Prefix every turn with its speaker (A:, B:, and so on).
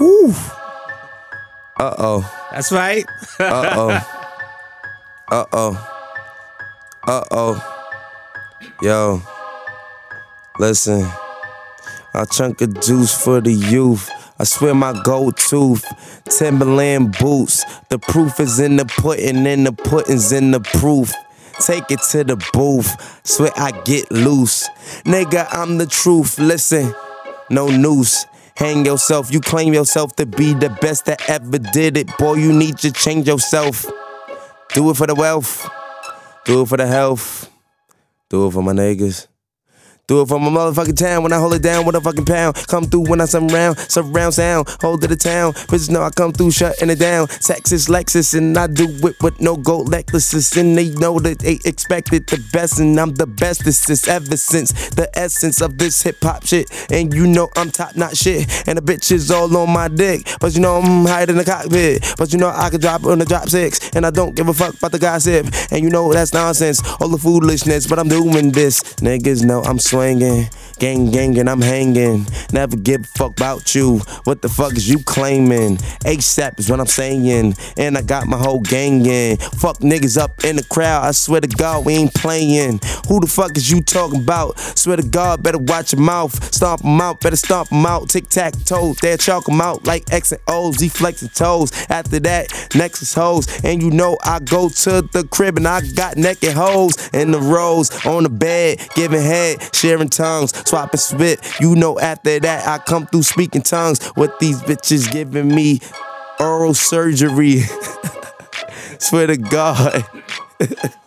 A: Woo. Uh oh.
B: That's right.
A: Uh oh. Uh oh. Uh oh. Yo. Listen. A chunk of juice for the youth. I swear my gold tooth, Timberland boots. The proof is in the pudding, and the pudding's in the proof. Take it to the booth, swear I get loose. Nigga, I'm the truth. Listen, no noose. Hang yourself, you claim yourself to be the best that ever did it. Boy, you need to change yourself. Do it for the wealth, do it for the health, do it for my niggas. Do it for my motherfucking town when I hold it down with a fucking pound. Come through when I surround, surround sound, hold to the town. Bitches know I come through shutting it down. Texas, Lexus, and I do it with no gold necklaces. And they know that they expected the best, and I'm the bestest ever since the essence of this hip hop shit. And you know I'm top notch shit, and the bitch is all on my dick. But you know I'm higher than the cockpit. But you know I can drop on the drop six, and I don't give a fuck about the gossip. And you know that's nonsense, all the foolishness. But I'm doing this. Niggas know I'm swinging. Gang, gang, and I'm hanging. Never give a fuck about you. What the fuck is you claiming? ASAP is what I'm saying. And I got my whole gang in. Fuck niggas up in the crowd. I swear to God, we ain't playing. Who the fuck is you talking about? Swear to God, better watch your mouth. Stomp 'em out, better stomp 'em out. Tic tac toe, they'll chalk 'em out like X and O's. He flexing toes. After that, next is hoes. And you know I go to the crib and I got naked hoes in the rows on the bed, giving head, sharing tongues, swapping spit. You know after that I come through speaking tongues. What these bitches giving me oral surgery. Swear to God.